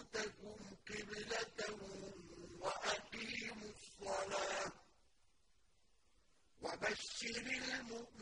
بيوتكم قبلة وأقيموا الصلاة وبشر المؤمنين